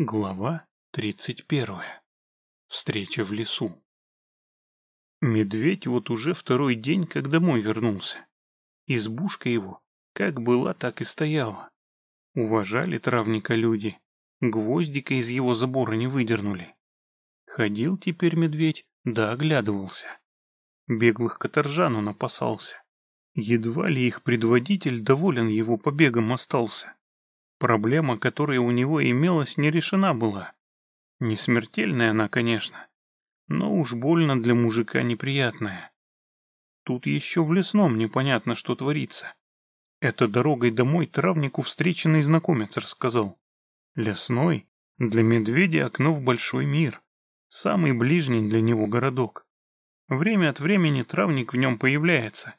Глава тридцать первая. Встреча в лесу. Медведь вот уже второй день, как домой вернулся. Избушка его как была, так и стояла. Уважали травника люди, гвоздика из его забора не выдернули. Ходил теперь медведь, да оглядывался. Беглых каторжан он опасался. Едва ли их предводитель доволен его побегом остался. Проблема, которая у него имелась, не решена была. Не смертельная она, конечно, но уж больно для мужика неприятная. Тут еще в лесном непонятно, что творится. Это дорогой домой травнику встреченный знакомец рассказал. Лесной для медведя окно в большой мир. Самый ближний для него городок. Время от времени травник в нем появляется.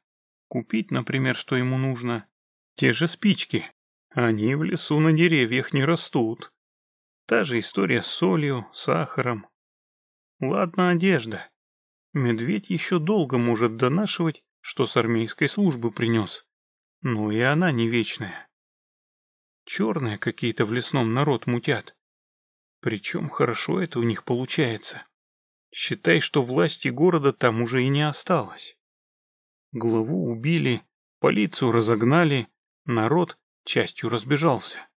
Купить, например, что ему нужно. Те же спички, они в лесу на деревьях не растут. Та же история с солью, сахаром. Ладно, одежда. Медведь еще долго может донашивать, что с армейской службы принес. Но и она не вечная. Черные какие-то в лесном народ мутят. Причем хорошо это у них получается. Считай, что власти города там уже и не осталось. Главу убили, полицию разогнали, народ частью разбежался.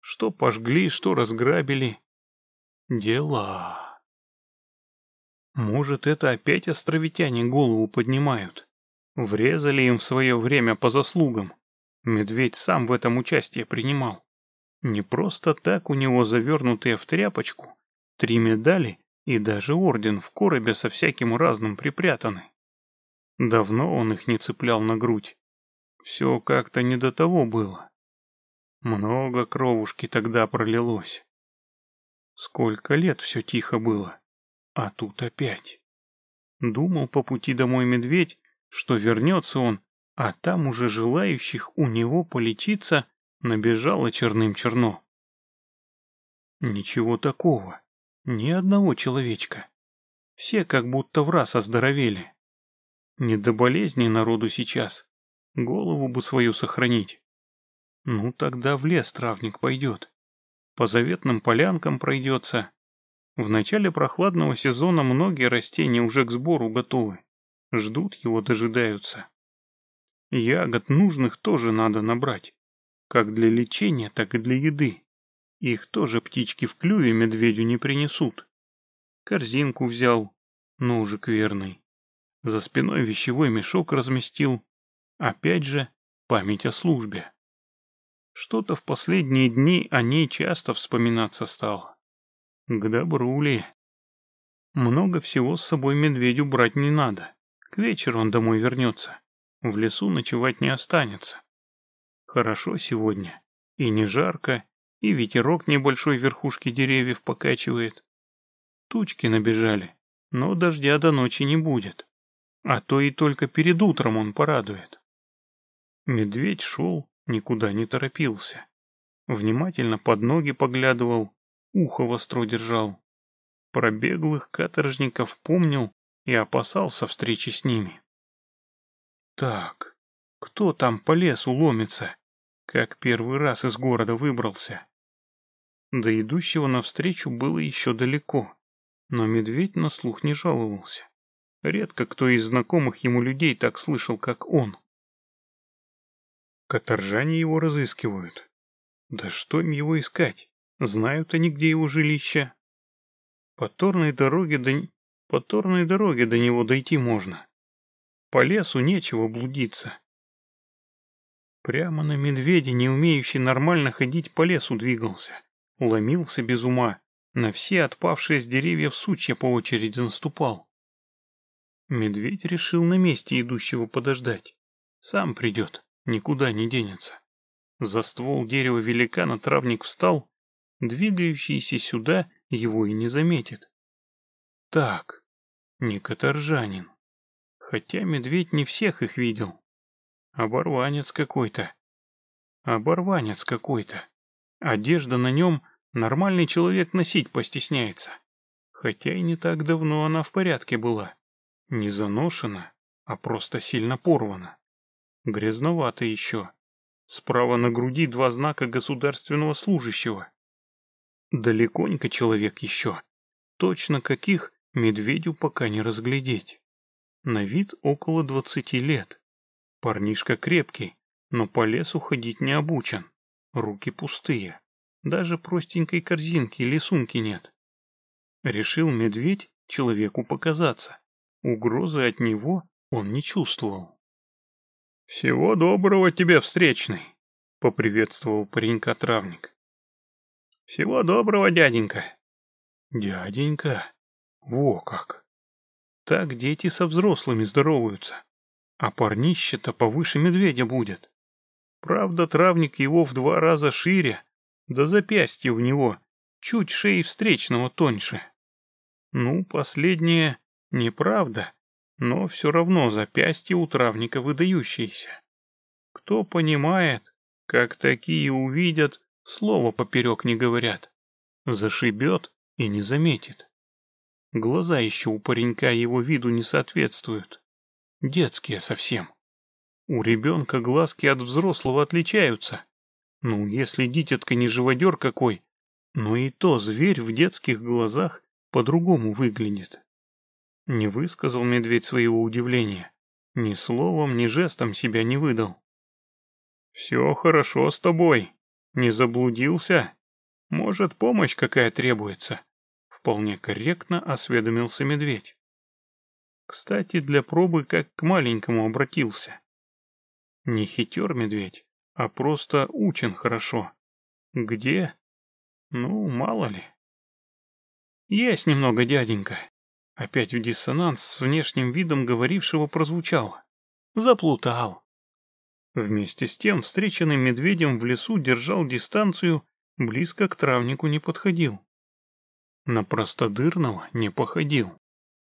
Что пожгли, что разграбили. Дела. Может, это опять островитяне голову поднимают. Врезали им в свое время по заслугам. Медведь сам в этом участие принимал. Не просто так у него завернутые в тряпочку, три медали и даже орден в коробе со всяким разным припрятаны. Давно он их не цеплял на грудь. Все как-то не до того было. Много кровушки тогда пролилось. Сколько лет все тихо было, а тут опять. Думал по пути домой медведь, что вернется он, а там уже желающих у него полечиться набежало черным черно. Ничего такого, ни одного человечка. Все как будто в раз оздоровели. Не до болезни народу сейчас, голову бы свою сохранить. Ну, тогда в лес травник пойдет. По заветным полянкам пройдется. В начале прохладного сезона многие растения уже к сбору готовы. Ждут его, дожидаются. Ягод нужных тоже надо набрать. Как для лечения, так и для еды. Их тоже птички в клюве медведю не принесут. Корзинку взял, ножик верный. За спиной вещевой мешок разместил. Опять же, память о службе. Что-то в последние дни о ней часто вспоминаться стало. К добру ли? Много всего с собой медведю брать не надо. К вечеру он домой вернется. В лесу ночевать не останется. Хорошо сегодня. И не жарко, и ветерок небольшой верхушки деревьев покачивает. Тучки набежали, но дождя до ночи не будет. А то и только перед утром он порадует. Медведь шел, никуда не торопился. Внимательно под ноги поглядывал, ухо востро держал. Про беглых каторжников помнил и опасался встречи с ними. Так, кто там по лесу ломится, как первый раз из города выбрался? До идущего навстречу было еще далеко, но медведь на слух не жаловался. Редко кто из знакомых ему людей так слышал, как он. Каторжане его разыскивают. Да что им его искать? Знают они, где его жилище. По торной дороге до... По торной дороге до него дойти можно. По лесу нечего блудиться. Прямо на медведя, не умеющий нормально ходить, по лесу двигался. Ломился без ума. На все отпавшие с деревьев сучья по очереди наступал. Медведь решил на месте идущего подождать. Сам придет никуда не денется. За ствол дерева великана травник встал, двигающийся сюда его и не заметит. Так, не каторжанин. Хотя медведь не всех их видел. Оборванец какой-то. Оборванец какой-то. Одежда на нем нормальный человек носить постесняется. Хотя и не так давно она в порядке была. Не заношена, а просто сильно порвана. Грязновато еще. Справа на груди два знака государственного служащего. Далеконько человек еще. Точно каких медведю пока не разглядеть. На вид около двадцати лет. Парнишка крепкий, но по лесу ходить не обучен. Руки пустые. Даже простенькой корзинки или сумки нет. Решил медведь человеку показаться. Угрозы от него он не чувствовал. «Всего доброго тебе, встречный!» — поприветствовал паренька травник. «Всего доброго, дяденька!» «Дяденька? Во как!» Так дети со взрослыми здороваются, а парнище-то повыше медведя будет. Правда, травник его в два раза шире, да запястье у него чуть шеи встречного тоньше. Ну, последнее неправда, но все равно запястье у травника выдающееся. Кто понимает, как такие увидят, слова поперек не говорят. Зашибет и не заметит. Глаза еще у паренька его виду не соответствуют. Детские совсем. У ребенка глазки от взрослого отличаются. Ну, если дитятка не живодер какой, но и то зверь в детских глазах по-другому выглядит. Не высказал медведь своего удивления. Ни словом, ни жестом себя не выдал. «Все хорошо с тобой. Не заблудился? Может, помощь какая требуется?» Вполне корректно осведомился медведь. Кстати, для пробы как к маленькому обратился. Не хитер медведь, а просто учен хорошо. Где? Ну, мало ли. Есть немного, дяденька. Опять в диссонанс с внешним видом говорившего прозвучало. Заплутал. Вместе с тем встреченный медведем в лесу держал дистанцию, близко к травнику не подходил. На простодырного не походил.